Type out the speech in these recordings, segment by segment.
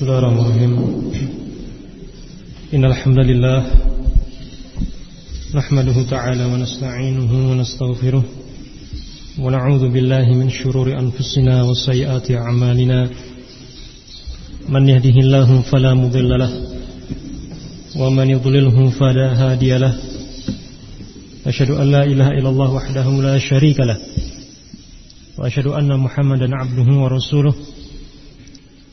بسم الله الرحمن الرحيم. إن الحمد لله نحمده تعالى ونستعينه ونستغفره ونعوذ بالله من شرور أنفسنا وسيئات أعمالنا. من يهده الله فلا مضل له ومن يضلله فلا هادي له. أشهد أن لا إله إلا الله وحده لا شريك له. وأشهد أن محمدا عبده ورسوله.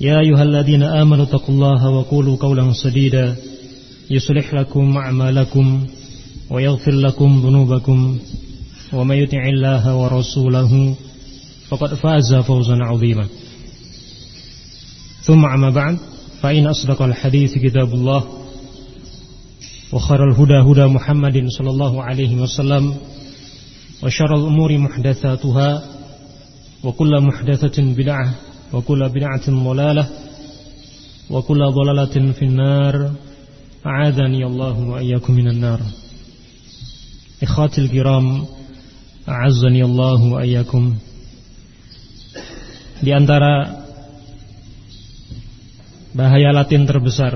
يا أيها الذين آمنوا اتقوا الله وقولوا قولا سديدا يصلح لكم أعمالكم ويغفر لكم ذنوبكم ومن يطع الله ورسوله فقد فاز فوزا عظيما. ثم عما بعد فإن أصدق الحديث كتاب الله وخير الهدى هدى محمد صلى الله عليه وسلم وشر الأمور محدثاتها وكل محدثة بدعة وكل بدعة ضلالة وكل ضلالة في النار أعاذني الله وإياكم من النار إخواتي الكرام أعزني الله وإياكم Di antara bahaya latin terbesar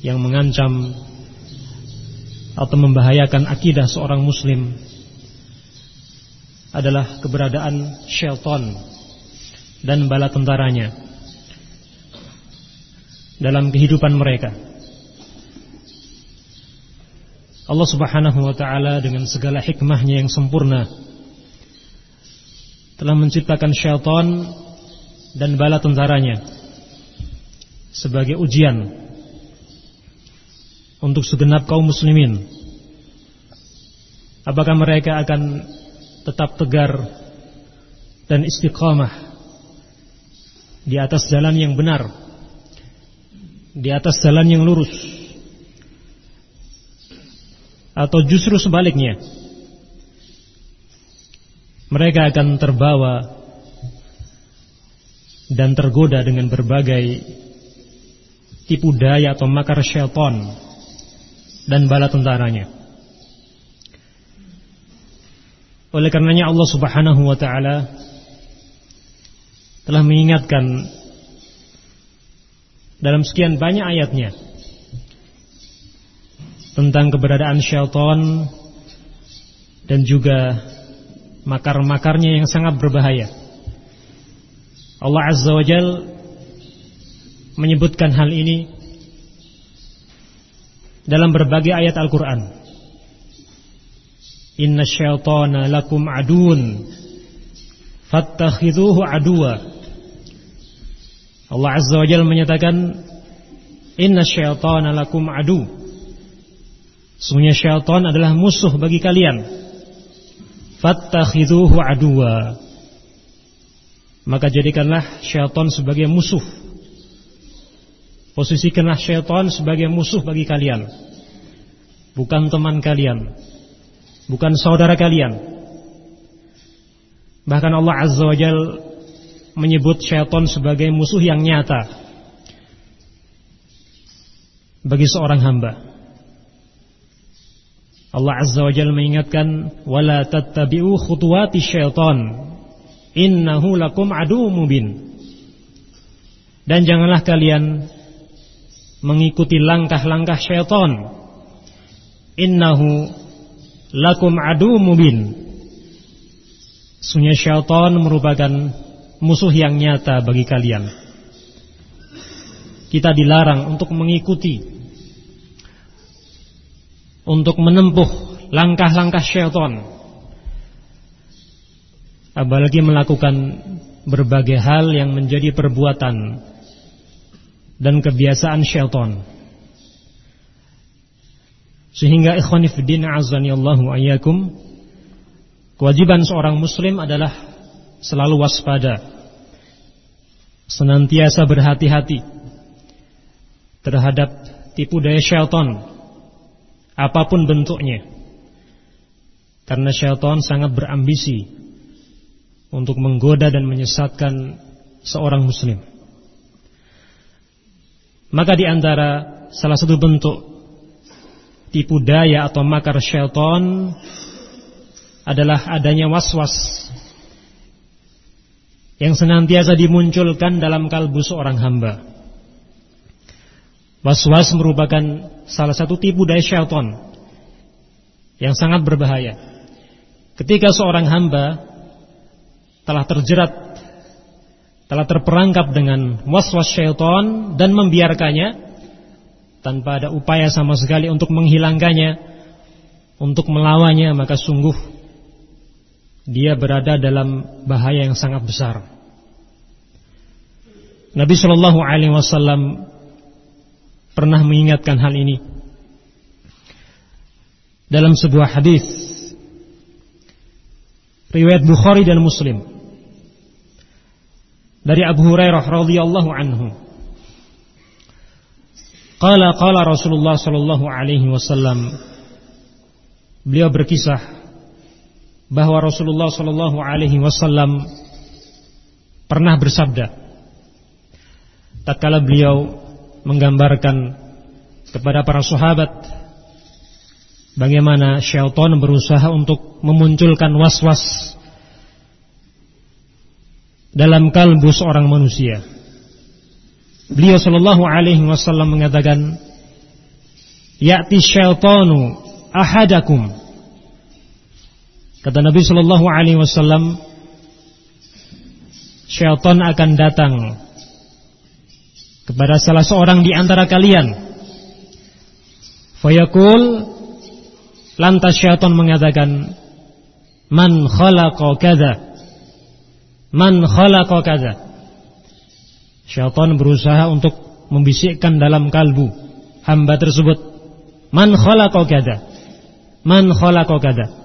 yang mengancam atau membahayakan akidah seorang muslim adalah keberadaan syaitan dan bala tentaranya dalam kehidupan mereka. Allah Subhanahu wa taala dengan segala hikmahnya yang sempurna telah menciptakan syaitan dan bala tentaranya sebagai ujian untuk segenap kaum muslimin. Apakah mereka akan tetap tegar dan istiqamah di atas jalan yang benar, di atas jalan yang lurus, atau justru sebaliknya, mereka akan terbawa dan tergoda dengan berbagai tipu daya atau makar syaitan dan bala tentaranya. Oleh karenanya Allah Subhanahu wa taala telah mengingatkan dalam sekian banyak ayatnya tentang keberadaan syaitan dan juga makar-makarnya yang sangat berbahaya. Allah Azza wa Jal menyebutkan hal ini dalam berbagai ayat Al-Quran. Inna syaitana lakum adun Fattakhidhuhu aduwa Allah Azza wa Jalla menyatakan Inna syaitana lakum adu. Sungguhnya syaitan adalah musuh bagi kalian. Fattakhidhuhu aduwa. Maka jadikanlah syaitan sebagai musuh. Posisikanlah syaitan sebagai musuh bagi kalian. Bukan teman kalian. Bukan saudara kalian. Bahkan Allah Azza wa Jal menyebut syaitan sebagai musuh yang nyata bagi seorang hamba. Allah Azza wa Jal mengingatkan wala tattabi'u khutuwati syaitan innahu lakum adu mubin. Dan janganlah kalian mengikuti langkah-langkah syaitan. Innahu lakum adu mubin. Sunya syaitan merupakan musuh yang nyata bagi kalian. Kita dilarang untuk mengikuti untuk menempuh langkah-langkah syaitan. Apalagi melakukan berbagai hal yang menjadi perbuatan dan kebiasaan syaitan. Sehingga ikhwanifiddin azani Allahu ayyakum Kewajiban seorang muslim adalah Selalu waspada Senantiasa berhati-hati Terhadap tipu daya syaitan apa pun bentuknya. Karena syaitan sangat berambisi untuk menggoda dan menyesatkan seorang muslim. Maka di antara salah satu bentuk tipu daya atau makar syaitan adalah adanya was-was yang senantiasa dimunculkan dalam kalbu seorang hamba. Was-was merupakan salah satu tipu daya syaitan yang sangat berbahaya. Ketika seorang hamba telah terjerat, telah terperangkap dengan was-was syaitan dan membiarkannya tanpa ada upaya sama sekali untuk menghilangkannya, untuk melawannya, maka sungguh dia berada dalam bahaya yang sangat besar. Nabi Shallallahu Alaihi Wasallam pernah mengingatkan hal ini dalam sebuah hadis riwayat Bukhari dan Muslim dari Abu Hurairah radhiyallahu anhu Qala qala Rasulullah sallallahu alaihi wasallam beliau berkisah bahwa Rasulullah sallallahu alaihi wasallam pernah bersabda tatkala beliau menggambarkan kepada para sahabat bagaimana syaitan berusaha untuk memunculkan was-was dalam kalbu seorang manusia. Beliau sallallahu alaihi wasallam mengatakan, "Ya'ti syaitanu ahadakum." Kata Nabi sallallahu alaihi wasallam, syaitan akan datang kepada salah seorang di antara kalian. Fayaqul lantas syaitan mengatakan man khalaqa kadza? Man khalaqa kadza? Syaitan berusaha untuk membisikkan dalam kalbu hamba tersebut. Man khalaqa kadza? Man khalaqa kadza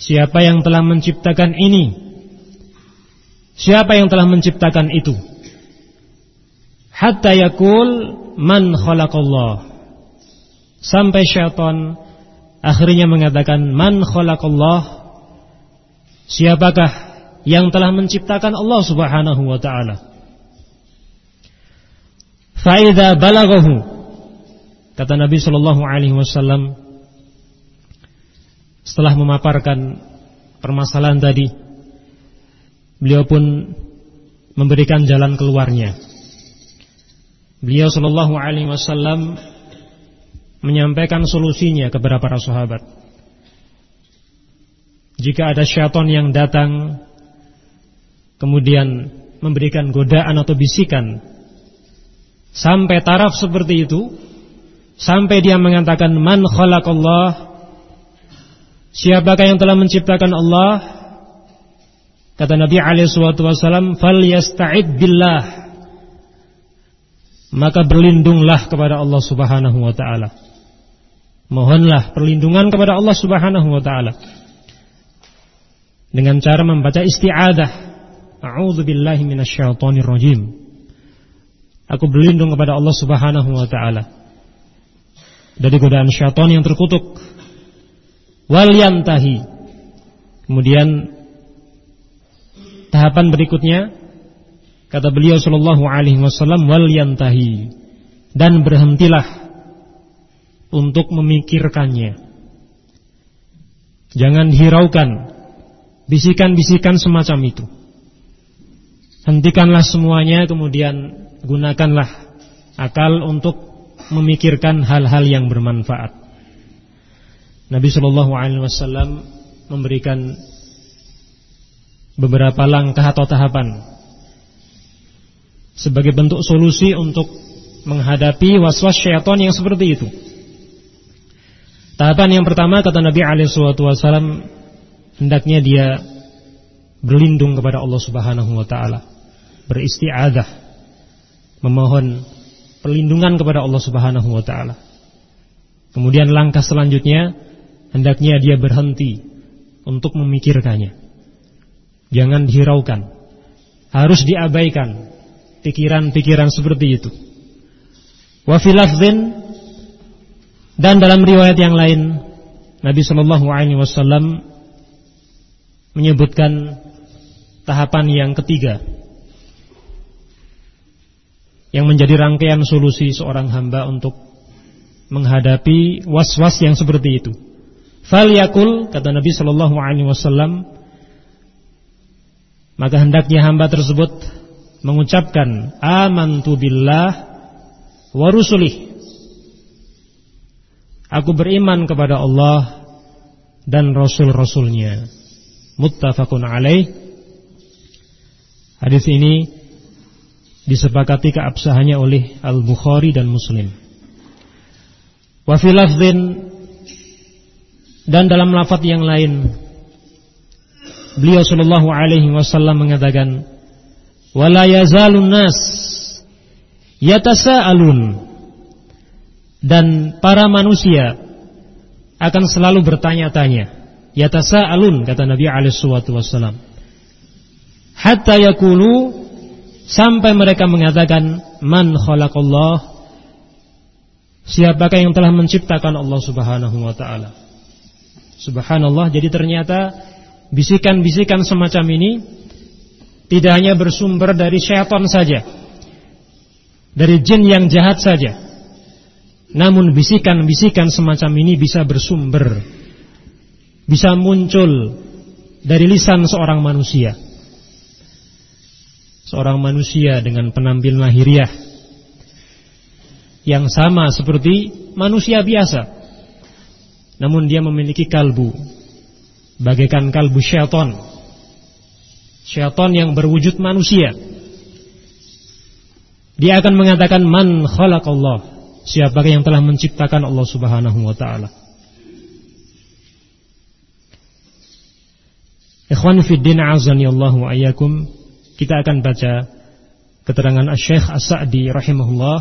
Siapa yang telah menciptakan ini? Siapa yang telah menciptakan itu? Hatta yakul man khalaqallah. Sampai syaitan akhirnya mengatakan man khalaqallah. Siapakah yang telah menciptakan Allah Subhanahu wa taala? Faida balaghahu kata Nabi sallallahu alaihi wasallam setelah memaparkan permasalahan tadi beliau pun memberikan jalan keluarnya Beliau Shallallahu Alaihi Wasallam menyampaikan solusinya kepada para sahabat. Jika ada syaitan yang datang kemudian memberikan godaan atau bisikan sampai taraf seperti itu, sampai dia mengatakan man khalaqallah Siapakah yang telah menciptakan Allah? Kata Nabi "Fal yasta'id billah." maka berlindunglah kepada Allah Subhanahu wa taala. Mohonlah perlindungan kepada Allah Subhanahu wa taala dengan cara membaca isti'adah. A'udzu billahi minasyaitonir rajim. Aku berlindung kepada Allah Subhanahu wa taala dari godaan syaitan yang terkutuk. Wal yantahi. Kemudian tahapan berikutnya Kata beliau sallallahu alaihi wasallam wal yantahi dan berhentilah untuk memikirkannya. Jangan hiraukan bisikan-bisikan semacam itu. Hentikanlah semuanya kemudian gunakanlah akal untuk memikirkan hal-hal yang bermanfaat. Nabi Shallallahu Alaihi Wasallam memberikan beberapa langkah atau tahapan sebagai bentuk solusi untuk menghadapi waswas syaitan yang seperti itu. Tahapan yang pertama kata Nabi alaihi wasallam hendaknya dia berlindung kepada Allah Subhanahu wa taala, beristi'adzah, memohon perlindungan kepada Allah Subhanahu wa taala. Kemudian langkah selanjutnya hendaknya dia berhenti untuk memikirkannya. Jangan dihiraukan. Harus diabaikan pikiran-pikiran seperti itu. Wa dan dalam riwayat yang lain Nabi Shallallahu alaihi wasallam menyebutkan tahapan yang ketiga yang menjadi rangkaian solusi seorang hamba untuk menghadapi was-was yang seperti itu. Fal yakul kata Nabi Shallallahu alaihi wasallam maka hendaknya hamba tersebut mengucapkan amantu billah wa rusulih Aku beriman kepada Allah dan Rasul-Rasulnya. Muttafaqun alaih. Hadis ini disepakati keabsahannya oleh Al-Bukhari dan Muslim. Wa fi dan dalam lafaz yang lain beliau sallallahu alaihi wasallam mengatakan wala yazalun nas yatasaalun dan para manusia akan selalu bertanya-tanya. Yatasa alun kata Nabi alaihi wasallam. Hatta yakulu sampai mereka mengatakan man khalaqallah Siapakah yang telah menciptakan Allah Subhanahu wa taala? Subhanallah, jadi ternyata bisikan-bisikan semacam ini tidak hanya bersumber dari syaitan saja. Dari jin yang jahat saja namun bisikan-bisikan semacam ini bisa bersumber Bisa muncul Dari lisan seorang manusia Seorang manusia dengan penampilan lahiriah Yang sama seperti manusia biasa Namun dia memiliki kalbu Bagaikan kalbu syaitan Syaitan yang berwujud manusia Dia akan mengatakan Man khalaqallah Siapakah yang telah menciptakan Allah Subhanahu wa taala? Ikhwan fi din azani Allah wa ayyakum. Kita akan baca keterangan Asy-Syaikh As-Sa'di rahimahullah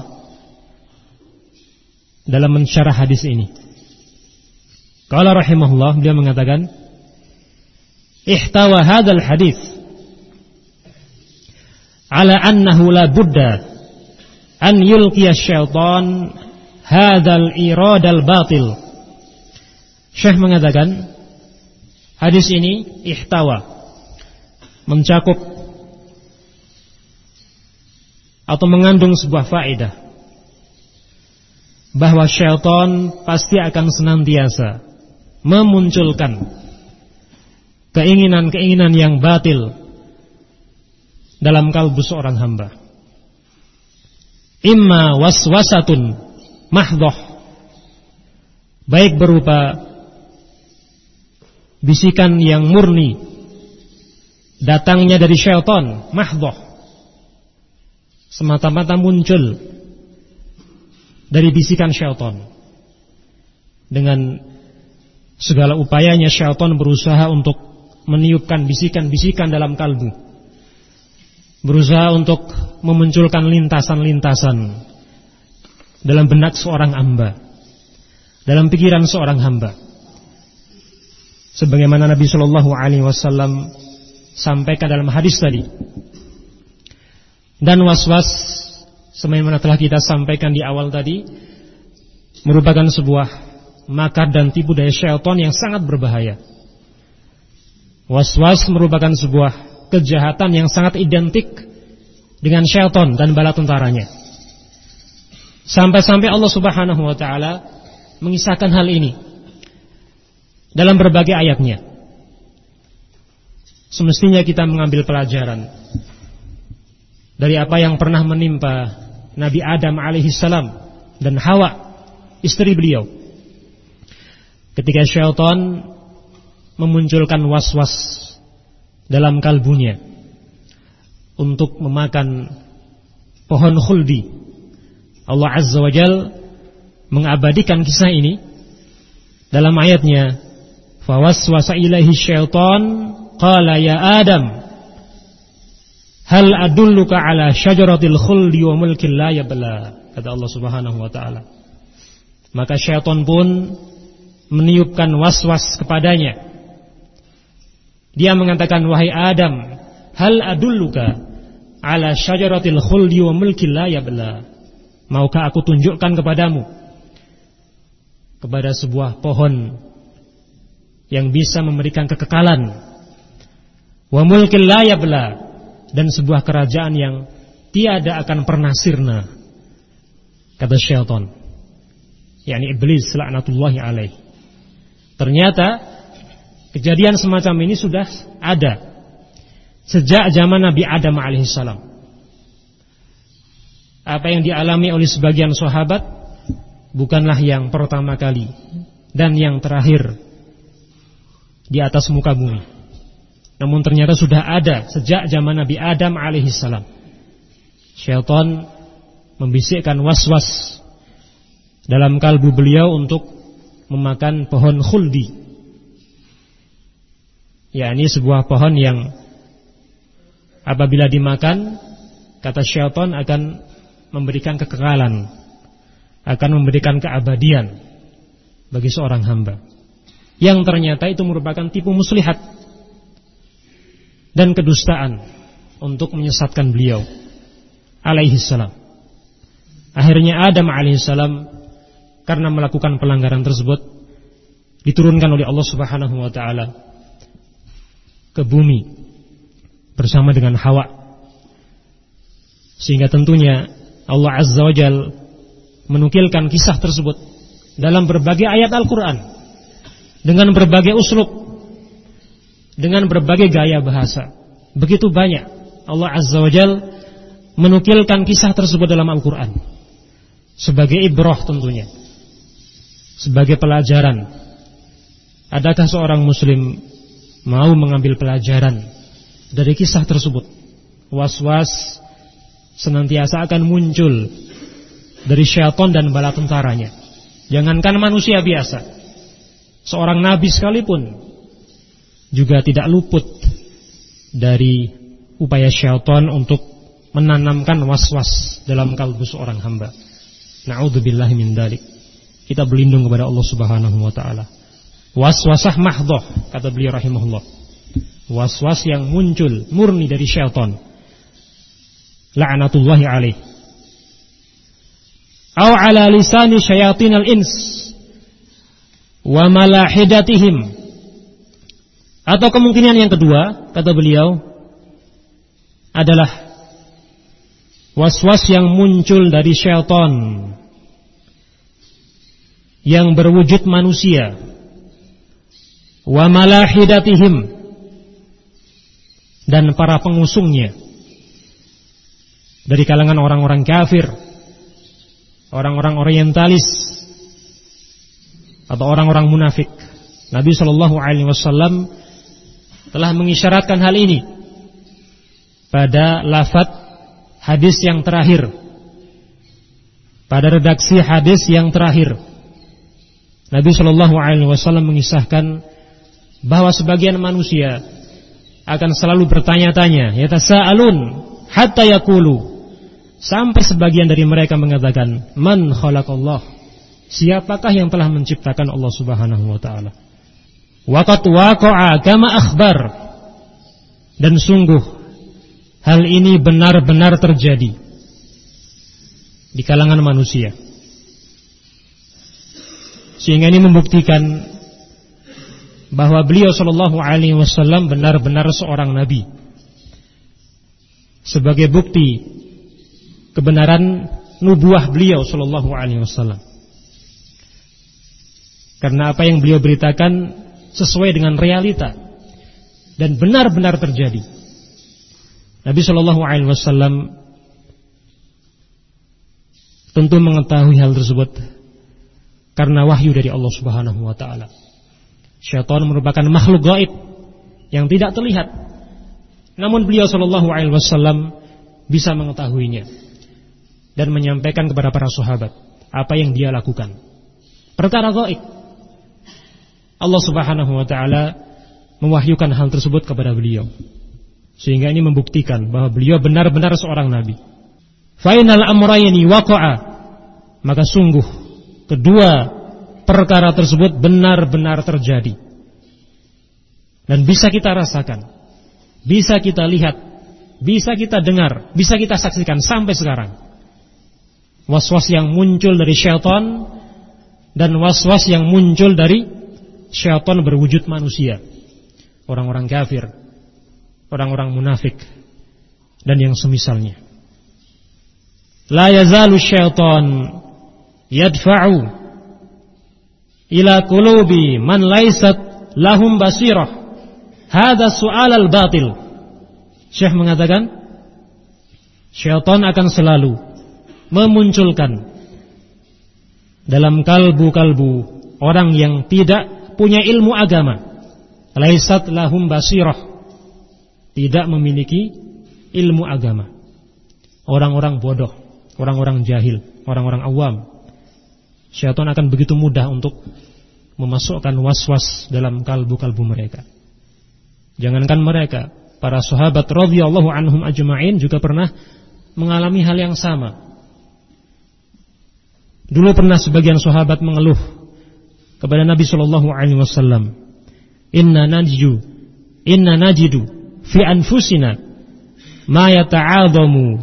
dalam mensyarah hadis ini. Qala rahimahullah dia mengatakan ihtawa hadzal hadis ala annahu la budda an yulqiya syaitan hadzal iradal batil. Syekh mengatakan hadis ini ihtawa mencakup atau mengandung sebuah faedah bahwa syaitan pasti akan senantiasa memunculkan keinginan-keinginan yang batil dalam kalbu seorang hamba. Imma waswasatun mahdoh baik berupa bisikan yang murni datangnya dari syaitan mahdoh semata-mata muncul dari bisikan syaitan dengan segala upayanya syaitan berusaha untuk meniupkan bisikan-bisikan dalam kalbu berusaha untuk memunculkan lintasan-lintasan dalam benak seorang hamba, dalam pikiran seorang hamba. Sebagaimana Nabi Shallallahu Alaihi Wasallam sampaikan dalam hadis tadi. Dan was-was, sebagaimana telah kita sampaikan di awal tadi, merupakan sebuah makar dan tipu daya syaitan yang sangat berbahaya. Was-was merupakan sebuah kejahatan yang sangat identik dengan syaitan dan bala tentaranya. Sampai-sampai Allah Subhanahu wa taala mengisahkan hal ini dalam berbagai ayatnya. Semestinya kita mengambil pelajaran dari apa yang pernah menimpa Nabi Adam alaihi salam dan Hawa istri beliau. Ketika syaitan memunculkan was-was dalam kalbunya untuk memakan pohon khuldi. Allah Azza wa Jal mengabadikan kisah ini dalam ayatnya fawaswasa ilaihi syaitan qala ya Adam hal adulluka ala syajaratil khuldi wa mulkin la yabla kata Allah Subhanahu wa taala maka syaitan pun meniupkan was-was kepadanya. Dia mengatakan wahai Adam, hal adulluka ala syajaratil khuldi wa mulkin la yabla. Maukah aku tunjukkan kepadamu kepada sebuah pohon yang bisa memberikan kekekalan? Wa mulkin la yabla? Dan sebuah kerajaan yang tiada akan pernah sirna kata syaitan. Yakni iblis laknatullahi alaih ternyata kejadian semacam ini sudah ada sejak zaman Nabi Adam alaihissalam apa yang dialami oleh sebagian sahabat bukanlah yang pertama kali dan yang terakhir di atas muka bumi. Namun ternyata sudah ada sejak zaman Nabi Adam alaihissalam. Syaitan membisikkan was-was dalam kalbu beliau untuk memakan pohon khuldi. Ya, ini sebuah pohon yang apabila dimakan kata syaitan akan memberikan kekekalan, akan memberikan keabadian bagi seorang hamba. Yang ternyata itu merupakan tipu muslihat dan kedustaan untuk menyesatkan beliau alaihi salam. Akhirnya Adam alaihi salam karena melakukan pelanggaran tersebut diturunkan oleh Allah Subhanahu wa taala ke bumi bersama dengan Hawa. Sehingga tentunya Allah Azza wa Jal menukilkan kisah tersebut dalam berbagai ayat Al-Quran dengan berbagai uslub dengan berbagai gaya bahasa. Begitu banyak Allah Azza wa Jal menukilkan kisah tersebut dalam Al-Quran. Sebagai ibroh tentunya sebagai pelajaran adakah seorang muslim mau mengambil pelajaran dari kisah tersebut was-was senantiasa akan muncul dari syaitan dan bala tentaranya. Jangankan manusia biasa, seorang nabi sekalipun juga tidak luput dari upaya syaitan untuk menanamkan was-was dalam kalbu seorang hamba. Na'udzubillahi min dalik. Kita berlindung kepada Allah Subhanahu wa taala. Was-wasah mahdhah kata beliau rahimahullah. Was-was yang muncul murni dari syaitan. La'natullahi alaih. Au ala lisani syayatin al-ins. Wa malahidatihim. Atau kemungkinan yang kedua kata beliau adalah was-was yang muncul dari syaitan yang berwujud manusia. Wa malahidatihim dan para pengusungnya. Dari kalangan orang-orang kafir, orang-orang orientalis. Atau orang-orang munafik. Nabi Shallallahu Alaihi Wasallam telah mengisyaratkan hal ini. Pada lafat hadis yang terakhir, pada redaksi hadis yang terakhir. Nabi Shallallahu Alaihi Wasallam mengisahkan bahwa sebagian manusia akan selalu bertanya-tanya, ya tasaalun hatta yakulu Sampai sebagian dari mereka mengatakan, "Man khalaqallah?" Siapakah yang telah menciptakan Allah Subhanahu wa taala? Waqat waqa'a kama akhbar. Dan sungguh hal ini benar-benar terjadi di kalangan manusia. Sehingga ini membuktikan bahwa beliau Shallallahu Alaihi Wasallam benar-benar seorang nabi. Sebagai bukti kebenaran nubuah beliau sallallahu alaihi wasallam. Karena apa yang beliau beritakan sesuai dengan realita dan benar-benar terjadi. Nabi Shallallahu Alaihi Wasallam tentu mengetahui hal tersebut karena wahyu dari Allah Subhanahu Wa Taala. Syaitan merupakan makhluk gaib yang tidak terlihat, namun beliau Shallallahu Alaihi Wasallam bisa mengetahuinya dan menyampaikan kepada para sahabat apa yang dia lakukan. Perkara gaib. Allah Subhanahu wa taala mewahyukan hal tersebut kepada beliau. Sehingga ini membuktikan bahwa beliau benar-benar seorang nabi. Final amrayni waqa'a. Maka sungguh kedua perkara tersebut benar-benar terjadi. Dan bisa kita rasakan. Bisa kita lihat. Bisa kita dengar. Bisa kita saksikan sampai sekarang Was-was yang muncul dari syaitan dan was-was yang muncul dari syaitan berwujud manusia. Orang-orang kafir, orang-orang munafik dan yang semisalnya. La yazalu syaitan yadfa'u ila qulubi man laysat lahum basirah. Hada su'al al-batil. Syekh mengatakan syaitan akan selalu memunculkan dalam kalbu-kalbu orang yang tidak punya ilmu agama. Laisat lahum basirah. Tidak memiliki ilmu agama. Orang-orang bodoh, orang-orang jahil, orang-orang awam. Syaitan akan begitu mudah untuk memasukkan was-was dalam kalbu-kalbu mereka. Jangankan mereka, para sahabat radhiyallahu anhum ajma'in juga pernah mengalami hal yang sama. Dulu pernah sebagian sahabat mengeluh kepada Nabi Shallallahu Alaihi Wasallam, Inna najju, Inna najidu fi anfusina ma yata'adamu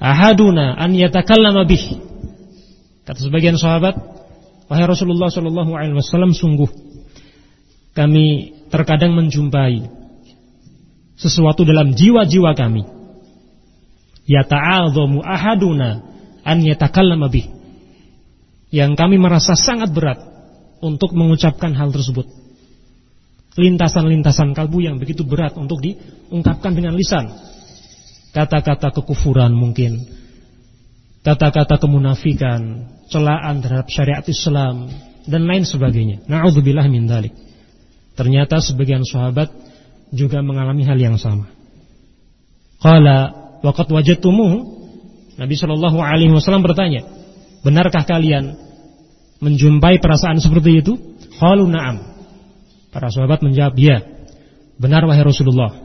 ahaduna an yatakallama bih. Kata sebagian sahabat, wahai Rasulullah Shallallahu Alaihi Wasallam, sungguh kami terkadang menjumpai sesuatu dalam jiwa-jiwa kami. Yata'adamu ahaduna an yatakallama bih yang kami merasa sangat berat untuk mengucapkan hal tersebut. Lintasan-lintasan kalbu yang begitu berat untuk diungkapkan dengan lisan. Kata-kata kekufuran mungkin, kata-kata kemunafikan, celaan terhadap syariat Islam dan lain sebagainya. Nauzubillah min dalik. Ternyata sebagian sahabat juga mengalami hal yang sama. Qala waqad wajadtumuhu Nabi Shallallahu alaihi wasallam bertanya, Benarkah kalian menjumpai perasaan seperti itu? Qalu na'am. Para sahabat menjawab, "Ya." Benar wahai Rasulullah.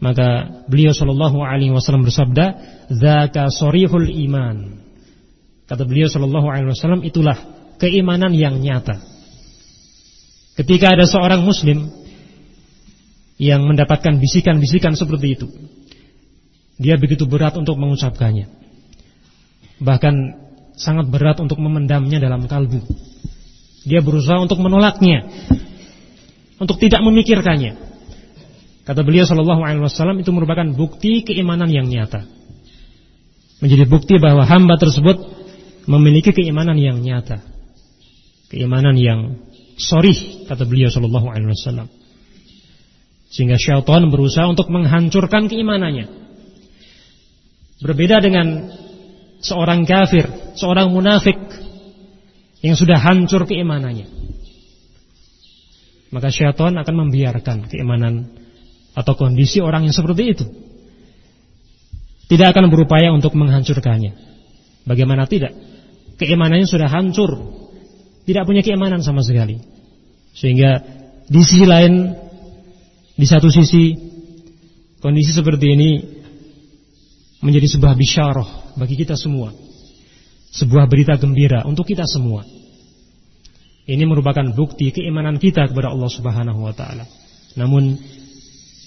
Maka beliau sallallahu alaihi wasallam bersabda, "Dzaka sharihul iman." Kata beliau sallallahu alaihi wasallam, itulah keimanan yang nyata. Ketika ada seorang muslim yang mendapatkan bisikan-bisikan seperti itu, dia begitu berat untuk mengucapkannya. Bahkan sangat berat untuk memendamnya dalam kalbu. Dia berusaha untuk menolaknya, untuk tidak memikirkannya. Kata beliau Shallallahu Alaihi Wasallam itu merupakan bukti keimanan yang nyata. Menjadi bukti bahwa hamba tersebut memiliki keimanan yang nyata, keimanan yang sorry kata beliau Shallallahu Alaihi Wasallam. Sehingga syaitan berusaha untuk menghancurkan keimanannya. Berbeda dengan seorang kafir, seorang munafik yang sudah hancur keimanannya. Maka syaitan akan membiarkan keimanan atau kondisi orang yang seperti itu. Tidak akan berupaya untuk menghancurkannya. Bagaimana tidak? Keimanannya sudah hancur. Tidak punya keimanan sama sekali. Sehingga di sisi lain, di satu sisi, kondisi seperti ini menjadi sebuah bisyarah bagi kita semua. Sebuah berita gembira untuk kita semua. Ini merupakan bukti keimanan kita kepada Allah Subhanahu wa taala. Namun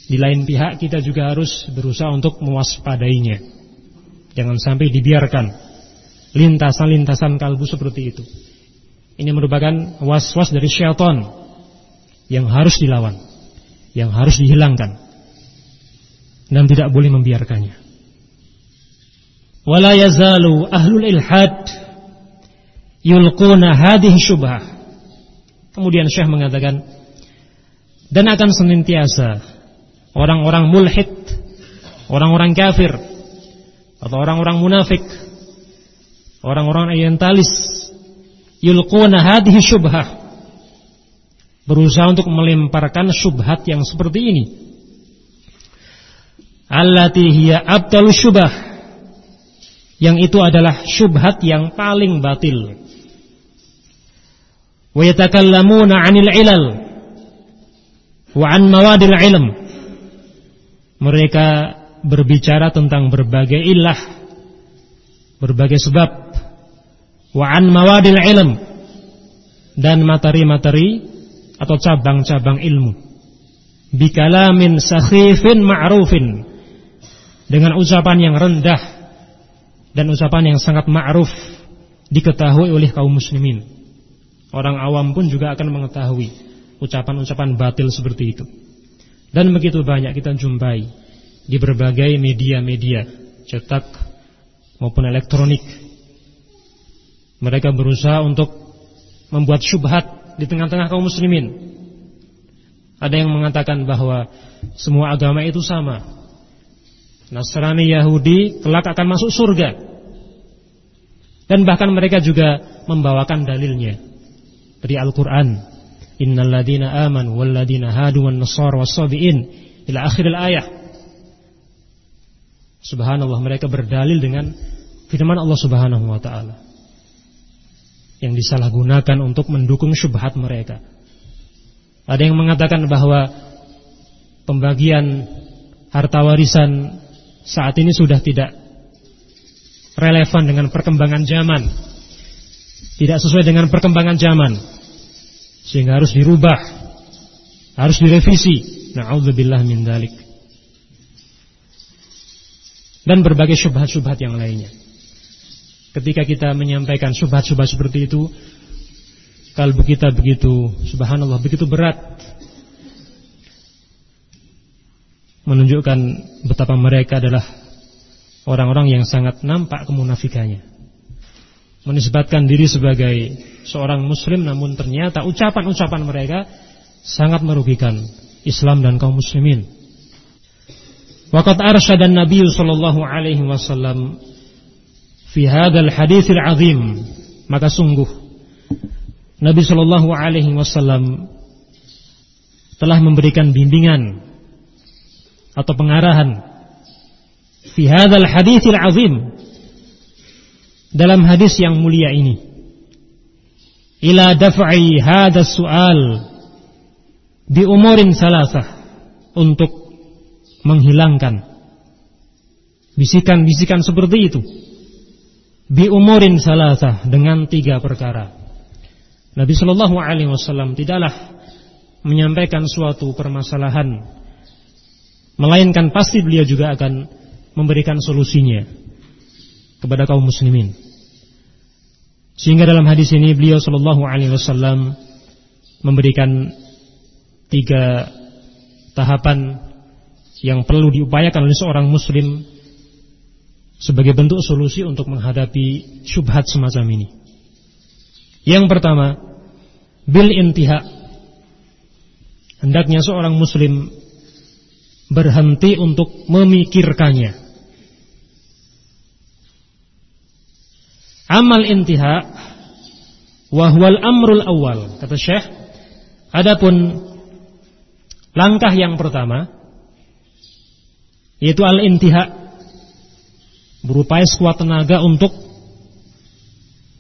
di lain pihak kita juga harus berusaha untuk mewaspadainya. Jangan sampai dibiarkan lintasan-lintasan kalbu seperti itu. Ini merupakan was-was dari syaitan yang harus dilawan, yang harus dihilangkan dan tidak boleh membiarkannya wala yazalu ahlul ilhad yulquna hadhihi syubhah. Kemudian Syekh mengatakan dan akan senantiasa orang-orang mulhid, orang-orang kafir. Atau orang-orang munafik, orang-orang orientalis. Yulquna hadhihi syubhah berusaha untuk melemparkan syubhat yang seperti ini. Allati hiya abtal syubah yang itu adalah syubhat yang paling batil. Wa yatakallamuna 'anil ilal. Wa 'an mawadil ilm. Mereka berbicara tentang berbagai ilah, berbagai sebab, wa 'an mawadil ilm dan materi-materi atau cabang-cabang ilmu. Bikalamin sakhifin ma'rufin dengan ucapan yang rendah dan ucapan yang sangat ma'ruf diketahui oleh kaum muslimin. Orang awam pun juga akan mengetahui ucapan-ucapan batil seperti itu. Dan begitu banyak kita jumpai di berbagai media-media cetak maupun elektronik. Mereka berusaha untuk membuat syubhat di tengah-tengah kaum muslimin. Ada yang mengatakan bahwa semua agama itu sama. Nasrani Yahudi kelak akan masuk surga. Dan bahkan mereka juga membawakan dalilnya dari Al-Qur'an. Innal ladina amanu wal ladina hadu wan nasara was-sabiin ila akhir ayah. Subhanallah mereka berdalil dengan firman Allah Subhanahu wa taala yang disalahgunakan untuk mendukung syubhat mereka. Ada yang mengatakan bahwa pembagian harta warisan saat ini sudah tidak relevan dengan perkembangan zaman. Tidak sesuai dengan perkembangan zaman. Sehingga harus dirubah. Harus direvisi. Na'udzubillah min dalik dan berbagai syubhat-syubhat yang lainnya. Ketika kita menyampaikan syubhat-syubhat seperti itu, kalbu kita begitu, subhanallah, begitu berat. Menunjukkan betapa mereka adalah orang-orang yang sangat nampak kemunafikannya. Menisbatkan diri sebagai seorang muslim namun ternyata ucapan-ucapan mereka sangat merugikan Islam dan kaum muslimin. Waqad arsyada Nabi sallallahu alaihi wasallam fi hadzal haditsil azim. Maka sungguh Nabi sallallahu alaihi wasallam telah memberikan bimbingan atau pengarahan fi hadzal haditsil azim dalam hadis yang mulia ini. Ila daf'i hadzal su'al bi umurin salasah untuk menghilangkan bisikan-bisikan seperti itu. Bi umurin salasah dengan tiga perkara. Nabi Shallallahu Alaihi Wasallam tidaklah menyampaikan suatu permasalahan, melainkan pasti beliau juga akan memberikan solusinya kepada kaum muslimin. Sehingga dalam hadis ini beliau Shallallahu Alaihi Wasallam memberikan tiga tahapan yang perlu diupayakan oleh seorang muslim sebagai bentuk solusi untuk menghadapi syubhat semacam ini. Yang pertama, bil intiha. Hendaknya seorang muslim berhenti untuk memikirkannya. Amal intiha wahwal amrul awal kata Syekh. Adapun langkah yang pertama yaitu al-intiha berupaya sekuat tenaga untuk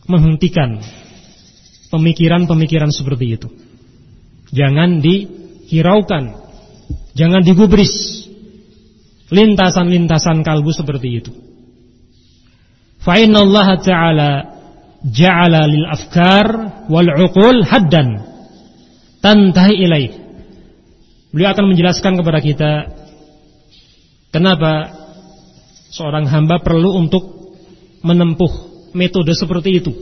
menghentikan pemikiran-pemikiran seperti itu. Jangan dihiraukan, jangan digubris lintasan-lintasan kalbu seperti itu. Fa Allah Ta'ala ja'ala lil afkar wal uqul haddan tantahi ilaih. Beliau akan menjelaskan kepada kita Kenapa seorang hamba perlu untuk menempuh metode seperti itu?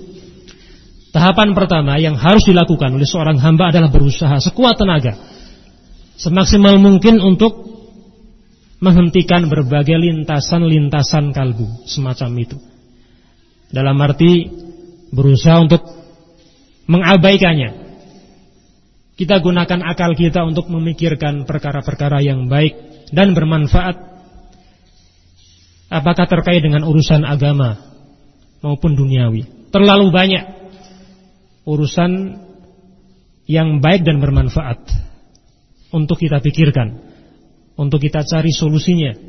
Tahapan pertama yang harus dilakukan oleh seorang hamba adalah berusaha sekuat tenaga, semaksimal mungkin untuk menghentikan berbagai lintasan-lintasan kalbu semacam itu. Dalam arti berusaha untuk mengabaikannya. Kita gunakan akal kita untuk memikirkan perkara-perkara yang baik dan bermanfaat Apakah terkait dengan urusan agama maupun duniawi? Terlalu banyak urusan yang baik dan bermanfaat untuk kita pikirkan, untuk kita cari solusinya.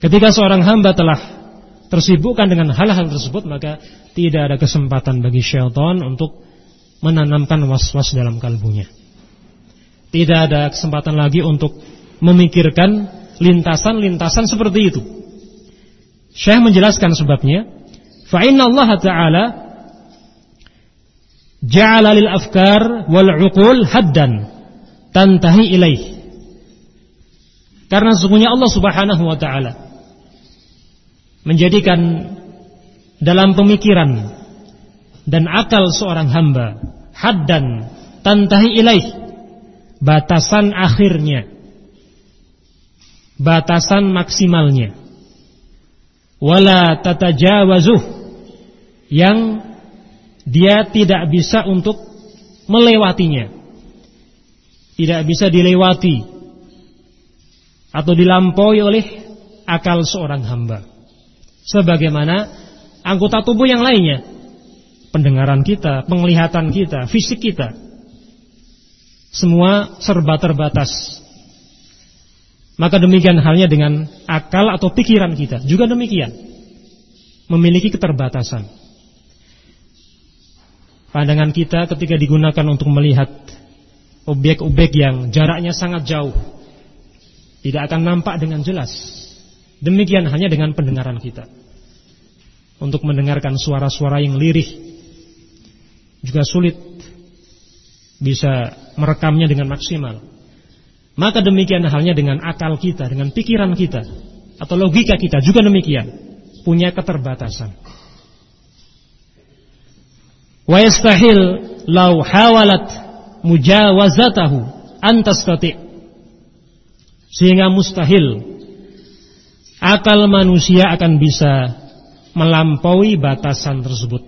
Ketika seorang hamba telah tersibukkan dengan hal-hal tersebut, maka tidak ada kesempatan bagi syaitan untuk menanamkan was-was dalam kalbunya. Tidak ada kesempatan lagi untuk memikirkan lintasan-lintasan seperti itu. Syekh menjelaskan sebabnya. Fa inna Allah Ta'ala ja'ala lil afkar wal uqul haddan tantahi ilaih. Karena sesungguhnya Allah Subhanahu wa taala menjadikan dalam pemikiran dan akal seorang hamba haddan tantahi ilaih batasan akhirnya batasan maksimalnya. Wala tatajawazuh yang dia tidak bisa untuk melewatinya. Tidak bisa dilewati atau dilampaui oleh akal seorang hamba sebagaimana anggota tubuh yang lainnya pendengaran kita, penglihatan kita, fisik kita semua serba terbatas maka demikian halnya dengan akal atau pikiran kita juga demikian. Memiliki keterbatasan. Pandangan kita ketika digunakan untuk melihat objek-objek yang jaraknya sangat jauh tidak akan nampak dengan jelas. Demikian hanya dengan pendengaran kita. Untuk mendengarkan suara-suara yang lirih juga sulit bisa merekamnya dengan maksimal. Maka demikian halnya dengan akal kita, dengan pikiran kita atau logika kita juga demikian, punya keterbatasan. Wa yastahil law hawalat mujawazatahu antastati. Sehingga mustahil akal manusia akan bisa melampaui batasan tersebut.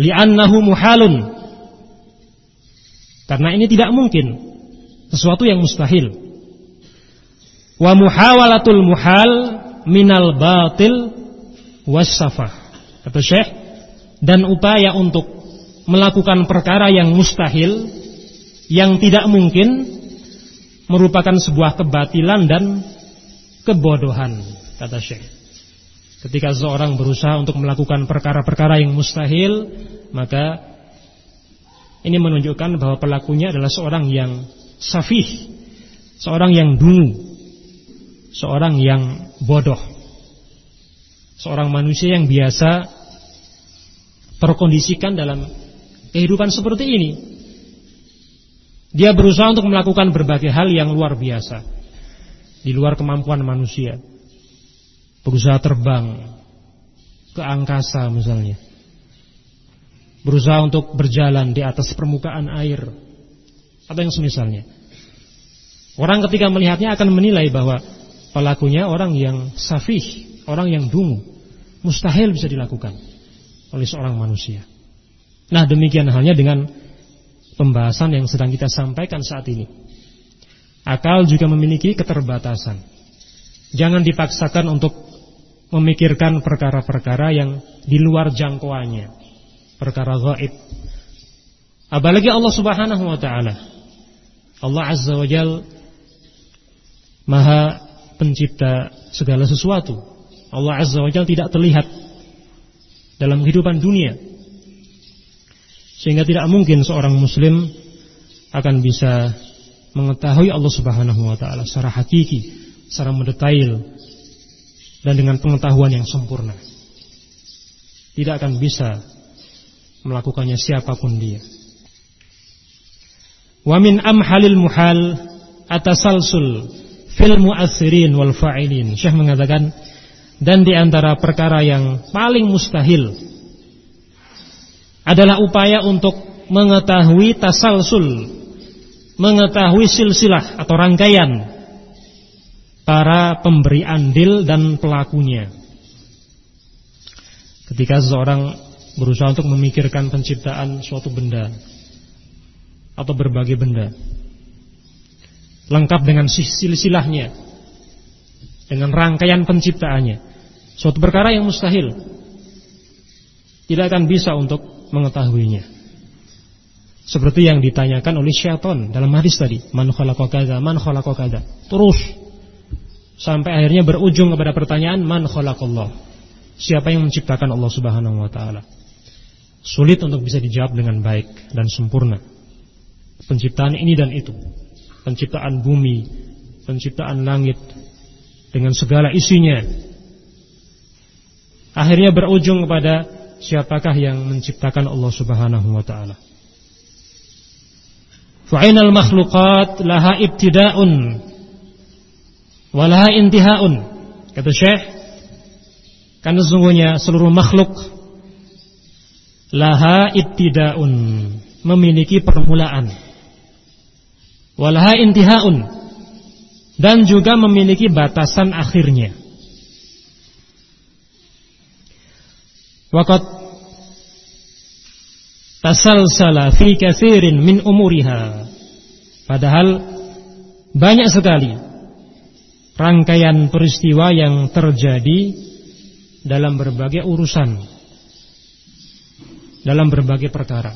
Li'annahu muhalun. Karena ini tidak mungkin sesuatu yang mustahil. Wa muhawalatul muhal minal batil wasafah. Kata Syekh, dan upaya untuk melakukan perkara yang mustahil, yang tidak mungkin, merupakan sebuah kebatilan dan kebodohan, kata Syekh. Ketika seorang berusaha untuk melakukan perkara-perkara yang mustahil, maka ini menunjukkan bahwa pelakunya adalah seorang yang safih, seorang yang dungu, seorang yang bodoh, seorang manusia yang biasa terkondisikan dalam kehidupan seperti ini. Dia berusaha untuk melakukan berbagai hal yang luar biasa di luar kemampuan manusia. Berusaha terbang ke angkasa misalnya. Berusaha untuk berjalan di atas permukaan air atau yang semisalnya. Orang ketika melihatnya akan menilai bahwa pelakunya orang yang safih, orang yang dungu, mustahil bisa dilakukan oleh seorang manusia. Nah, demikian halnya dengan pembahasan yang sedang kita sampaikan saat ini. Akal juga memiliki keterbatasan. Jangan dipaksakan untuk memikirkan perkara-perkara yang di luar jangkauannya. Perkara gaib. Apalagi Allah Subhanahu wa taala Allah Azza wa Jal Maha pencipta segala sesuatu. Allah Azza wa Jal tidak terlihat dalam kehidupan dunia. Sehingga tidak mungkin seorang muslim akan bisa mengetahui Allah Subhanahu wa taala secara hakiki, secara mendetail dan dengan pengetahuan yang sempurna. Tidak akan bisa melakukannya siapa pun dia. Wa min amhalil muhal atasalsul fil mu'assirin wal fa'ilin. Syekh mengatakan dan di antara perkara yang paling mustahil adalah upaya untuk mengetahui tasalsul, mengetahui silsilah atau rangkaian para pemberi andil dan pelakunya. Ketika seseorang berusaha untuk memikirkan penciptaan suatu benda, atau berbagai benda. Lengkap dengan silsilahnya. Dengan rangkaian penciptaannya. Suatu perkara yang mustahil. Tidak akan bisa untuk mengetahuinya. Seperti yang ditanyakan oleh syaitan dalam hadis tadi. Man khalaqakada, man khalaqakada. Terus. Sampai akhirnya berujung kepada pertanyaan man khalaqallah. Siapa yang menciptakan Allah Subhanahu wa taala? Sulit untuk bisa dijawab dengan baik dan sempurna penciptaan ini dan itu, penciptaan bumi, penciptaan langit dengan segala isinya. Akhirnya berujung kepada siapakah yang menciptakan Allah Subhanahu wa taala. Fa'inal makhluqat laha ibtida'un wa laha intihaun. Kata Syekh, Karena sesungguhnya seluruh makhluk laha ibtidaun memiliki permulaan. Walaha intihaun dan juga memiliki batasan akhirnya. Waqat tasalsala fi kathirin min umuriha. Padahal banyak sekali rangkaian peristiwa yang terjadi dalam berbagai urusan dalam berbagai perkara.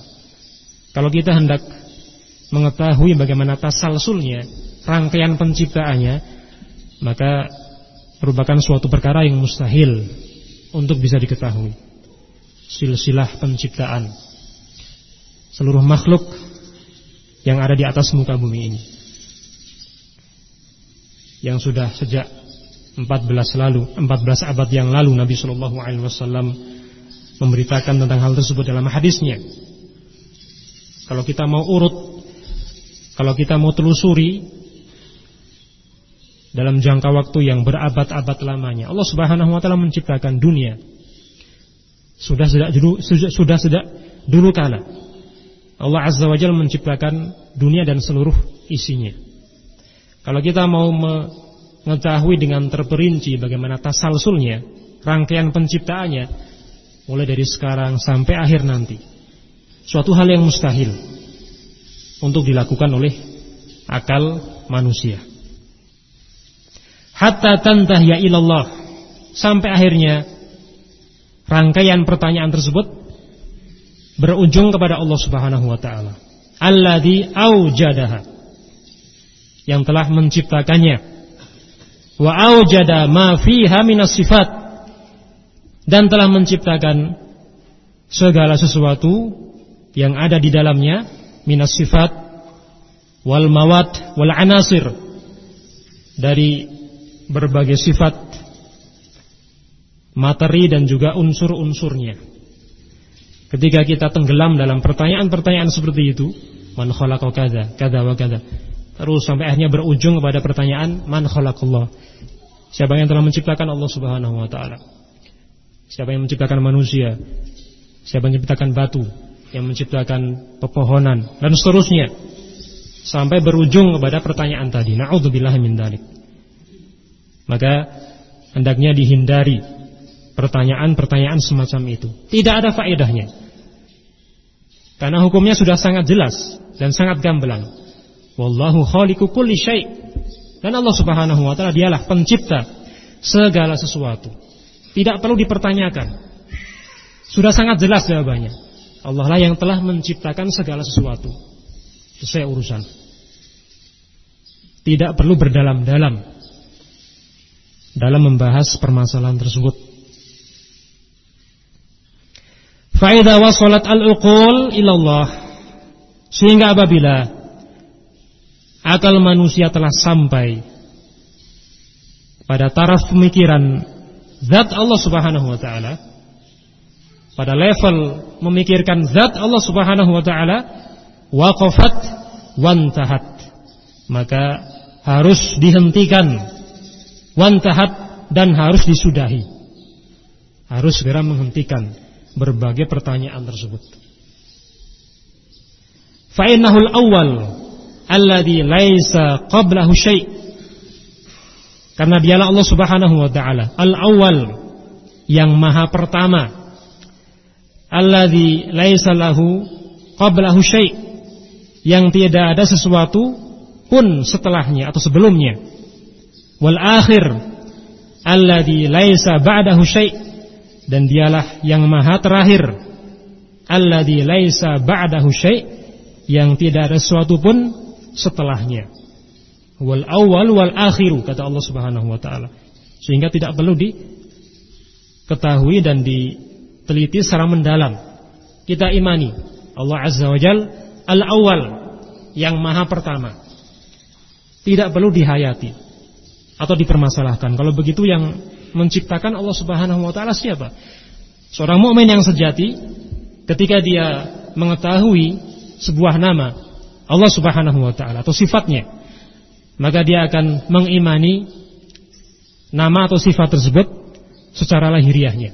Kalau kita hendak mengetahui bagaimana tasalsulnya, rangkaian penciptaannya, maka merupakan suatu perkara yang mustahil untuk bisa diketahui. Silsilah penciptaan seluruh makhluk yang ada di atas muka bumi ini. Yang sudah sejak 14 lalu, 14 abad yang lalu Nabi Shallallahu alaihi wasallam memberitakan tentang hal tersebut dalam hadisnya. Kalau kita mau urut, kalau kita mau telusuri dalam jangka waktu yang berabad-abad lamanya, Allah Subhanahu wa taala menciptakan dunia. Sudah sejak dulu sudah sejak dulu kala. Allah Azza wa Jalla menciptakan dunia dan seluruh isinya. Kalau kita mau mengetahui dengan terperinci bagaimana tasalsulnya, rangkaian penciptaannya, mulai dari sekarang sampai akhir nanti. Suatu hal yang mustahil untuk dilakukan oleh akal manusia. Hatta tantah ya ilallah sampai akhirnya rangkaian pertanyaan tersebut berujung kepada Allah Subhanahu wa taala. Alladzi aujadaha yang telah menciptakannya wa aujada ma fiha minas sifat dan telah menciptakan segala sesuatu yang ada di dalamnya minas sifat wal mawat wal anasir dari berbagai sifat materi dan juga unsur-unsurnya. Ketika kita tenggelam dalam pertanyaan-pertanyaan seperti itu, man khalaqa kada, kada wa kada. Terus sampai akhirnya berujung kepada pertanyaan man khalaqallah. Siapa yang telah menciptakan Allah Subhanahu wa taala? Siapa yang menciptakan manusia? Siapa yang menciptakan batu? Yang menciptakan pepohonan dan seterusnya. Sampai berujung kepada pertanyaan tadi. Na'udzubillah min dalik. Maka hendaknya dihindari pertanyaan-pertanyaan semacam itu. Tidak ada faedahnya. Karena hukumnya sudah sangat jelas dan sangat gamblang. Wallahu khaliqu kulli syai'. Dan Allah Subhanahu wa taala dialah pencipta segala sesuatu. Tidak perlu dipertanyakan. Sudah sangat jelas jawabannya. Allah lah yang telah menciptakan segala sesuatu. Selesai urusan. Tidak perlu berdalam-dalam dalam membahas permasalahan tersebut. Faida wasolat al-uqul ilallah. Sehingga apabila akal manusia telah sampai pada taraf pemikiran zat Allah Subhanahu wa taala pada level memikirkan zat Allah Subhanahu wa taala waqafat wantahat. Maka harus dihentikan wantahat dan harus disudahi. Harus segera menghentikan berbagai pertanyaan tersebut. Fa'innahul awwal alladhi laisa qablahu syai' Karena dialah Allah Subhanahu wa taala, al-awwal yang maha pertama. Alladzi laisa lahu qablahu syai' yang tidak ada sesuatu pun setelahnya atau sebelumnya. Wal akhir alladzi laisa ba'dahu syai' dan dialah yang maha terakhir. Alladzi laisa ba'dahu syai' yang tidak ada sesuatu pun setelahnya wal awal wal akhiru kata Allah Subhanahu wa taala. Sehingga tidak perlu diketahui dan diteliti secara mendalam. Kita imani Allah Azza wa Jal al awal yang maha pertama. Tidak perlu dihayati atau dipermasalahkan. Kalau begitu yang menciptakan Allah Subhanahu wa taala siapa? Seorang mukmin yang sejati ketika dia mengetahui sebuah nama Allah Subhanahu wa taala atau sifatnya maka dia akan mengimani nama atau sifat tersebut secara lahiriahnya.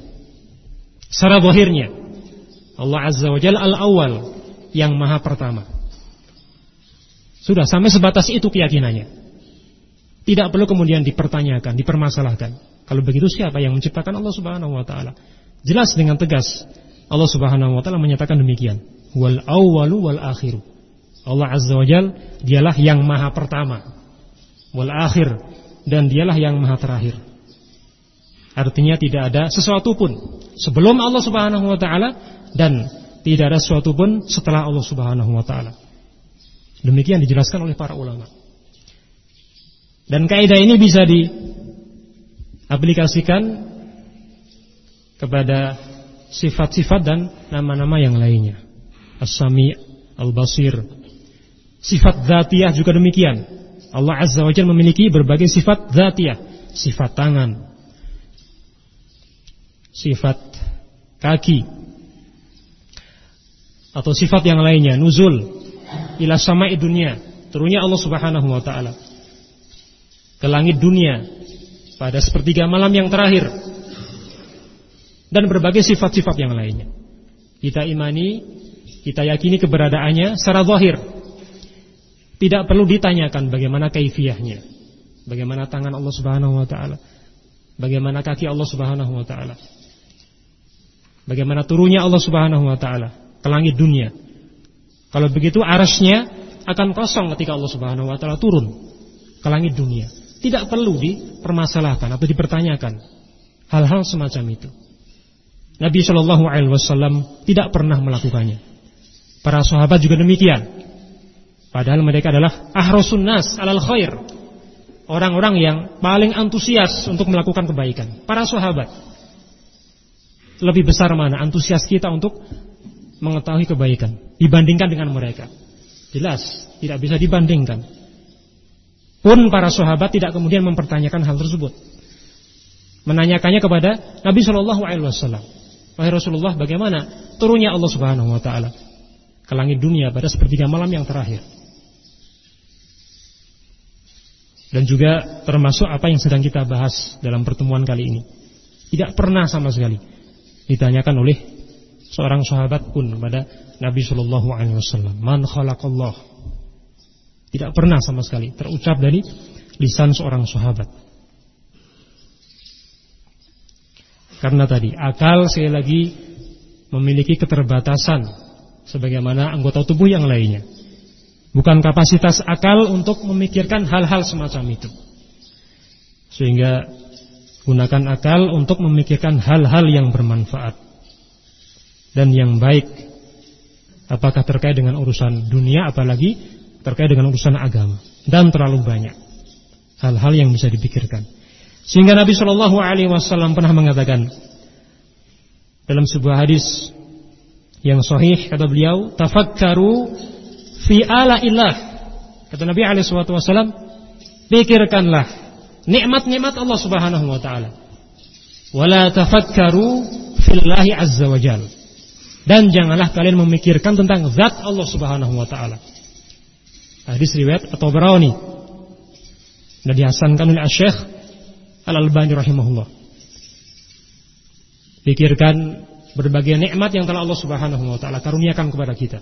Secara zahirnya. Allah Azza wa Jalla al-awwal yang maha pertama. Sudah sampai sebatas itu keyakinannya. Tidak perlu kemudian dipertanyakan, dipermasalahkan. Kalau begitu siapa yang menciptakan Allah Subhanahu wa taala? Jelas dengan tegas Allah Subhanahu wa taala menyatakan demikian. Wal awwalu wal akhiru. Allah Azza wa Jal dialah yang maha pertama. Wal akhir dan dialah yang maha terakhir. Artinya tidak ada sesuatu pun sebelum Allah Subhanahu wa taala dan tidak ada sesuatu pun setelah Allah Subhanahu wa taala. Demikian dijelaskan oleh para ulama. Dan kaidah ini bisa diaplikasikan kepada sifat-sifat dan nama-nama yang lainnya. As-Sami, Al-Basir. Sifat dzatiyah juga demikian. Allah Azza wa Jalla memiliki berbagai sifat dzatiyah, sifat tangan, sifat kaki, atau sifat yang lainnya, nuzul. Ila sama'i dunia, turunnya Allah Subhanahu wa taala ke langit dunia pada sepertiga malam yang terakhir dan berbagai sifat-sifat yang lainnya. Kita imani, kita yakini keberadaannya secara zahir. Tidak perlu ditanyakan bagaimana kaifiahnya. Bagaimana tangan Allah Subhanahu wa taala? Bagaimana kaki Allah Subhanahu wa taala? Bagaimana turunnya Allah Subhanahu wa taala ke langit dunia? Kalau begitu arasnya akan kosong ketika Allah Subhanahu wa taala turun ke langit dunia. Tidak perlu dipermasalahkan atau dipertanyakan hal-hal semacam itu. Nabi Shallallahu Alaihi Wasallam tidak pernah melakukannya. Para sahabat juga demikian. Padahal mereka adalah ahrosun nas alal khair. Orang-orang yang paling antusias untuk melakukan kebaikan. Para sahabat. Lebih besar mana antusias kita untuk mengetahui kebaikan dibandingkan dengan mereka. Jelas tidak bisa dibandingkan. Pun para sahabat tidak kemudian mempertanyakan hal tersebut. Menanyakannya kepada Nabi Shallallahu Alaihi Wasallam. Wahai Rasulullah, bagaimana turunnya Allah Subhanahu Wa Taala ke langit dunia pada sepertiga malam yang terakhir? Dan juga termasuk apa yang sedang kita bahas dalam pertemuan kali ini. Tidak pernah sama sekali ditanyakan oleh seorang sahabat pun kepada Nabi Shallallahu Alaihi Wasallam. Man khalaqallah. Tidak pernah sama sekali terucap dari lisan seorang sahabat. Karena tadi akal sekali lagi memiliki keterbatasan sebagaimana anggota tubuh yang lainnya. Bukan kapasitas akal untuk memikirkan hal-hal semacam itu. Sehingga gunakan akal untuk memikirkan hal-hal yang bermanfaat dan yang baik. Apakah terkait dengan urusan dunia apalagi terkait dengan urusan agama dan terlalu banyak hal-hal yang bisa dipikirkan. Sehingga Nabi Shallallahu Alaihi Wasallam pernah mengatakan dalam sebuah hadis yang sahih kata beliau, tafakkaru fi ala ilah. Kata Nabi alaihi wasallam, pikirkanlah nikmat-nikmat Allah Subhanahu wa taala. Wala tafakkaru fillahi azza wa jal. Dan janganlah kalian memikirkan tentang zat Allah Subhanahu wa taala. Hadis riwayat atau Tabrani. Dan dihasankan oleh Syekh Al-Albani rahimahullah. Pikirkan berbagai nikmat yang telah Allah Subhanahu wa taala karuniakan kepada kita.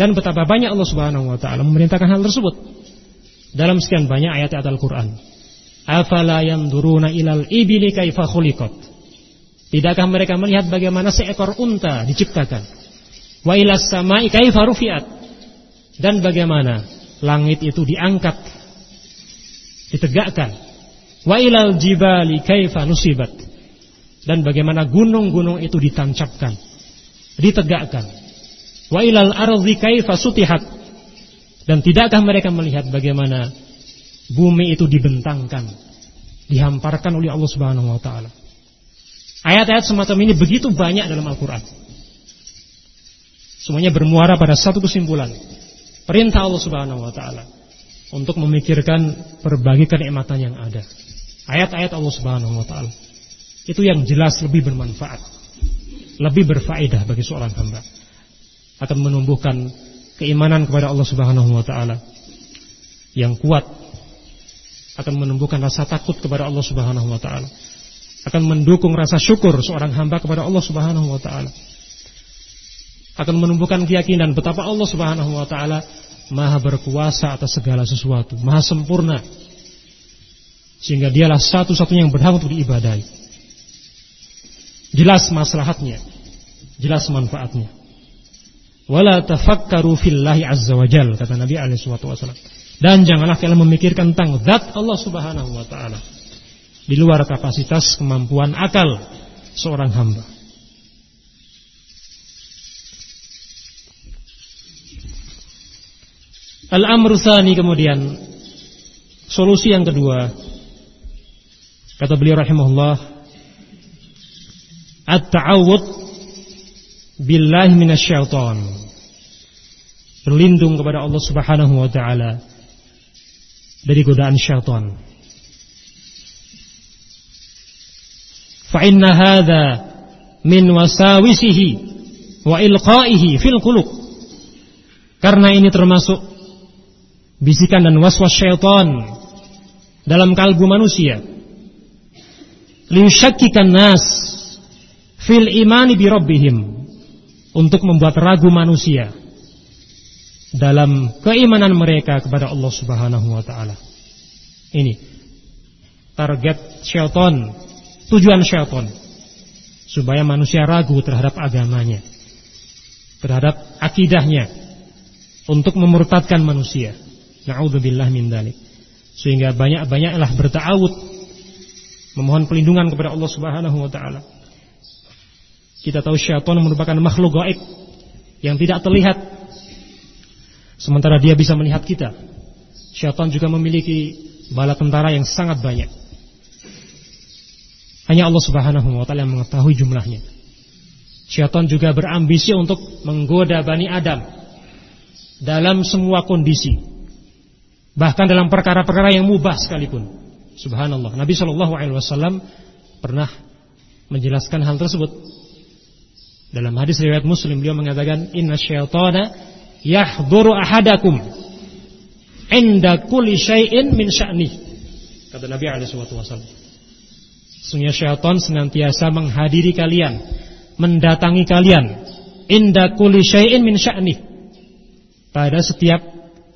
Dan betapa banyak Allah Subhanahu wa taala memerintahkan hal tersebut dalam sekian banyak ayat-ayat Al-Qur'an. Afala yanduruna ilal ibili kaifa khuliqat. Tidakkah mereka melihat bagaimana seekor unta diciptakan? Wa ilas samai kaifa rufiat. Dan bagaimana langit itu diangkat, ditegakkan. Wa ilal jibali kaifa nusibat. Dan bagaimana gunung-gunung itu ditancapkan, ditegakkan. Wa ilal ardi kaifa sutihat. Dan tidakkah mereka melihat bagaimana bumi itu dibentangkan, dihamparkan oleh Allah Subhanahu wa taala. Ayat-ayat semacam ini begitu banyak dalam Al-Qur'an. Semuanya bermuara pada satu kesimpulan. Perintah Allah Subhanahu wa taala untuk memikirkan berbagai kenikmatan yang ada. Ayat-ayat Allah Subhanahu wa taala. Itu yang jelas lebih bermanfaat, lebih berfaedah bagi seorang hamba akan menumbuhkan keimanan kepada Allah Subhanahu wa taala yang kuat akan menumbuhkan rasa takut kepada Allah Subhanahu wa taala akan mendukung rasa syukur seorang hamba kepada Allah Subhanahu wa taala. Akan menumbuhkan keyakinan betapa Allah Subhanahu wa taala Maha berkuasa atas segala sesuatu, Maha sempurna. Sehingga dialah satu-satunya yang berhak untuk diibadahi. Jelas maslahatnya, jelas manfaatnya. Wala tafakkaru fillahi azza wa jal, kata Nabi alaihi wasallam. Dan janganlah kalian memikirkan tentang zat Allah Subhanahu wa taala di luar kapasitas kemampuan akal seorang hamba. Al-amru kemudian. Solusi yang kedua. Kata beliau rahimahullah at-ta'awud billahi minasyaiton berlindung kepada Allah Subhanahu wa taala dari godaan syaitan. Fa inna hadza min wasawisihi wa ilqaihi fil qulub. Karena ini termasuk bisikan dan waswas syaitan dalam kalbu manusia liyushakkikan nas fil imani bi rabbihim untuk membuat ragu manusia dalam keimanan mereka kepada Allah Subhanahu wa taala. Ini target syaitan, tujuan syaitan supaya manusia ragu terhadap agamanya, terhadap akidahnya untuk memurtadkan manusia. Na'udzubillah min dalik. Sehingga banyak-banyaklah bertawud memohon pelindungan kepada Allah Subhanahu wa taala. Kita tahu syaitan merupakan makhluk gaib yang tidak terlihat sementara dia bisa melihat kita. Syaitan juga memiliki bala tentara yang sangat banyak. Hanya Allah Subhanahu wa taala yang mengetahui jumlahnya. Syaitan juga berambisi untuk menggoda Bani Adam dalam semua kondisi. Bahkan dalam perkara-perkara yang mubah sekalipun. Subhanallah. Nabi Shallallahu Alaihi Wasallam pernah menjelaskan hal tersebut. Dalam hadis riwayat Muslim beliau mengatakan Inna syaitana yahduru ahadakum inda kulli syai'in min sya'ni. Kata Nabi alaihi wasallam. Syaitan senantiasa menghadiri kalian, mendatangi kalian inda kulli syai'in min sya'ni. Pada setiap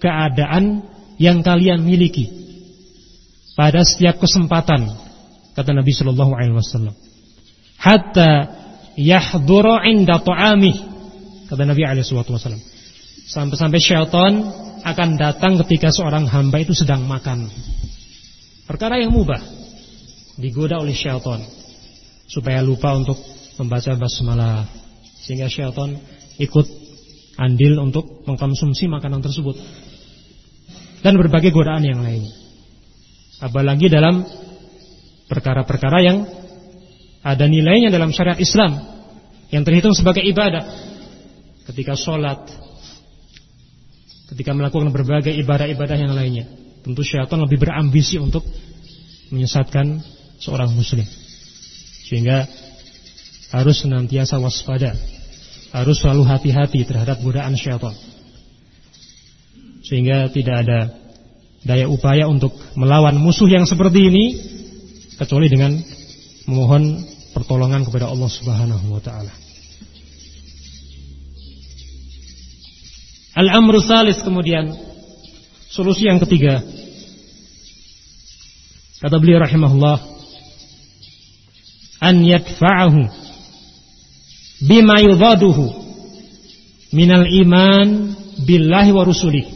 keadaan yang kalian miliki pada setiap kesempatan kata Nabi Shallallahu Alaihi Wasallam. Hatta yahduru inda ta'amih kata Nabi Alaihi Wasallam. Sampai-sampai syaitan akan datang ketika seorang hamba itu sedang makan. Perkara yang mubah digoda oleh syaitan supaya lupa untuk membaca basmalah sehingga syaitan ikut andil untuk mengkonsumsi makanan tersebut dan berbagai godaan yang lain. Apalagi dalam perkara-perkara yang ada nilainya dalam syariat Islam yang terhitung sebagai ibadah. Ketika sholat, ketika melakukan berbagai ibadah-ibadah yang lainnya, tentu syaitan lebih berambisi untuk menyesatkan seorang muslim. Sehingga harus senantiasa waspada, harus selalu hati-hati terhadap godaan syaitan sehingga tidak ada daya upaya untuk melawan musuh yang seperti ini kecuali dengan memohon pertolongan kepada Allah Subhanahu wa taala. Al-amru salis kemudian. Solusi yang ketiga. Kata beliau rahimahullah an yadfa'ahu bima yudaduhu minal iman billahi wa rusulih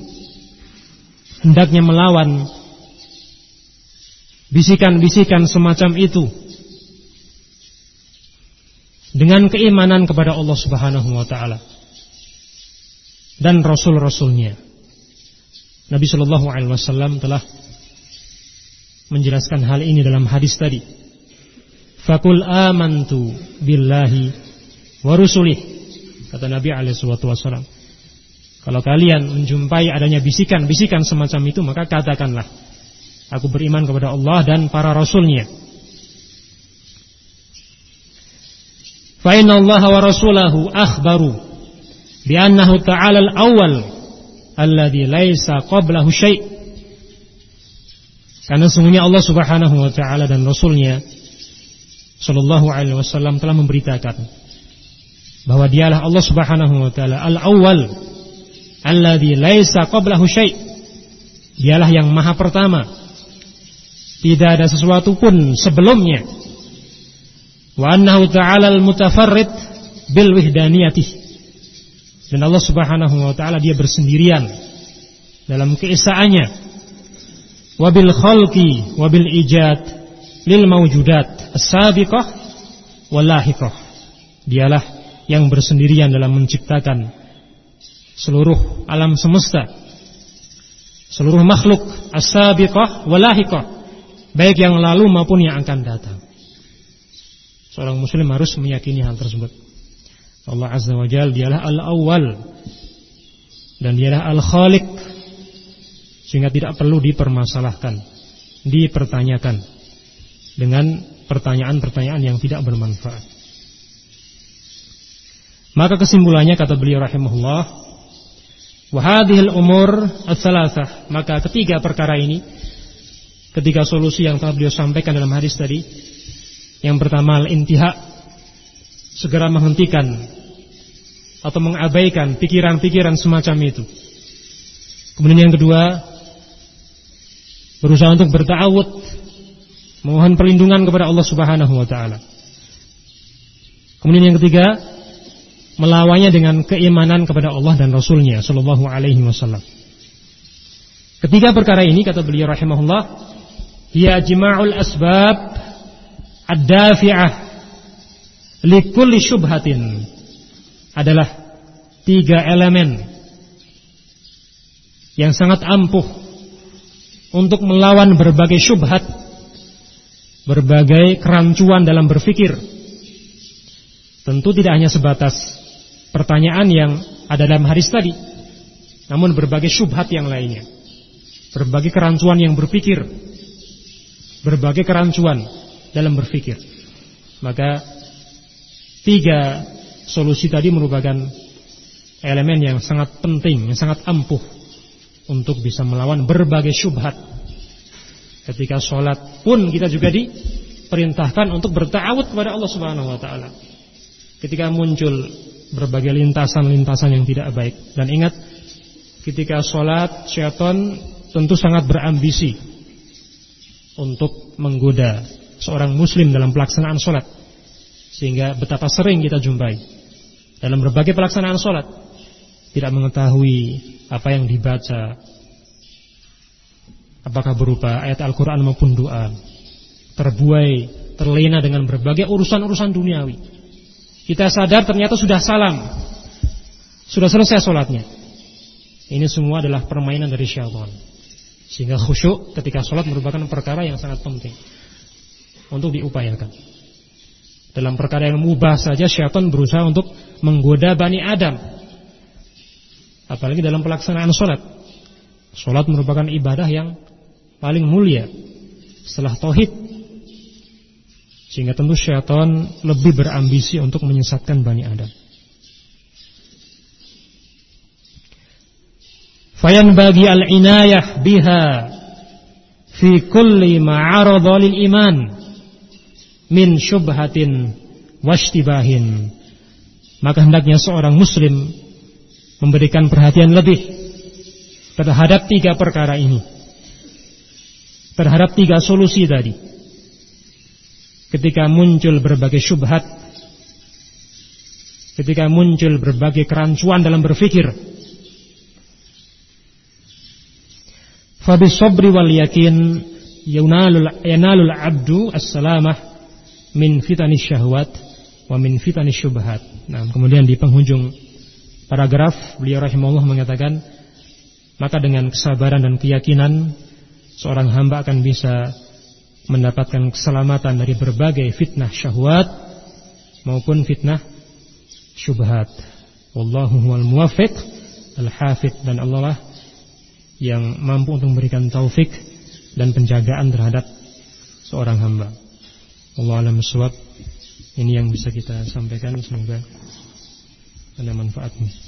hendaknya melawan bisikan-bisikan semacam itu dengan keimanan kepada Allah Subhanahu wa taala dan rasul-rasulnya. Nabi Shallallahu alaihi wasallam telah menjelaskan hal ini dalam hadis tadi. Fakul amantu billahi wa rusulih kata Nabi alaihi wasallam. Kalau kalian menjumpai adanya bisikan-bisikan semacam itu maka katakanlah Aku beriman kepada Allah dan para rasulnya. Fa inna Allah wa rasulahu akhbaru bi annahu ta'ala al-awwal alladhi laisa qablahu syai' Karena sungguhnya Allah Subhanahu wa taala dan rasulnya sallallahu alaihi wasallam telah memberitakan bahwa dialah Allah Subhanahu wa taala al-awwal alladzi laisa qablahu syai' dialah yang maha pertama. Tidak ada sesuatu pun sebelumnya. Wa annahu ta'ala al-mutafarrid bil wihdaniyati. Dan Allah Subhanahu wa taala dia bersendirian dalam keesaannya. Wabil khalqi wabil ijad lil mawjudat as-sabiqah wal lahiqah. Dialah yang bersendirian dalam menciptakan seluruh alam semesta seluruh makhluk as-sabiqah walahiqah baik yang lalu maupun yang akan datang. Seorang muslim harus meyakini hal tersebut. Allah azza wa jalla dialah al-awwal dan dialah al-khaliq sehingga tidak perlu dipermasalahkan dipertanyakan dengan pertanyaan-pertanyaan yang tidak bermanfaat. Maka kesimpulannya kata beliau rahimahullah, wa hadhil umur ats maka ketiga perkara ini ketiga solusi yang telah beliau sampaikan dalam hadis tadi. Yang pertama al-intiha segera menghentikan atau mengabaikan pikiran-pikiran semacam itu. Kemudian yang kedua berusaha untuk bertawud mohon perlindungan kepada Allah Subhanahu wa taala. Kemudian yang ketiga melawannya dengan keimanan kepada Allah dan Rasulnya Shallallahu Alaihi Wasallam. Ketiga perkara ini kata beliau rahimahullah, ya jima'ul asbab ad-dafi'ah likulli syubhatin adalah tiga elemen yang sangat ampuh untuk melawan berbagai syubhat, berbagai kerancuan dalam berfikir. Tentu tidak hanya sebatas pertanyaan yang ada dalam hadis tadi, namun berbagai syubhat yang lainnya, berbagai kerancuan yang berpikir, berbagai kerancuan dalam berpikir. Maka tiga solusi tadi merupakan elemen yang sangat penting, yang sangat ampuh untuk bisa melawan berbagai syubhat. Ketika sholat pun kita juga diperintahkan untuk bertawud kepada Allah Subhanahu Wa Taala. Ketika muncul berbagai lintasan-lintasan yang tidak baik. Dan ingat, ketika sholat, syaitan tentu sangat berambisi untuk menggoda seorang muslim dalam pelaksanaan sholat. Sehingga betapa sering kita jumpai dalam berbagai pelaksanaan sholat. Tidak mengetahui apa yang dibaca. Apakah berupa ayat Al-Quran maupun doa. Terbuai, terlena dengan berbagai urusan-urusan duniawi kita sadar ternyata sudah salam. Sudah selesai sholatnya. Ini semua adalah permainan dari syaitan. Sehingga khusyuk ketika sholat merupakan perkara yang sangat penting. Untuk diupayakan. Dalam perkara yang mubah saja syaitan berusaha untuk menggoda Bani Adam. Apalagi dalam pelaksanaan sholat. Sholat merupakan ibadah yang paling mulia. Setelah tauhid sehingga tentu syaitan lebih berambisi untuk menyesatkan Bani Adam. Fayan bagi al-inayah biha fi kulli ma'arada lil iman min syubhatin washtibahin. Maka hendaknya seorang muslim memberikan perhatian lebih terhadap tiga perkara ini. Terhadap tiga solusi tadi ketika muncul berbagai syubhat, ketika muncul berbagai kerancuan dalam berfikir. Fabis sabri wal yakin yanalul, yanalul abdu as-salamah min fitani syahwat wa min fitani syubhat. Nah, kemudian di penghujung paragraf beliau rahimahullah mengatakan maka dengan kesabaran dan keyakinan seorang hamba akan bisa mendapatkan keselamatan dari berbagai fitnah syahwat maupun fitnah syubhat. Wallahu huwal muwaffiq al-hafid dan Allah lah yang mampu untuk memberikan taufik dan penjagaan terhadap seorang hamba. Allah alam suwab. Ini yang bisa kita sampaikan semoga ada manfaatnya.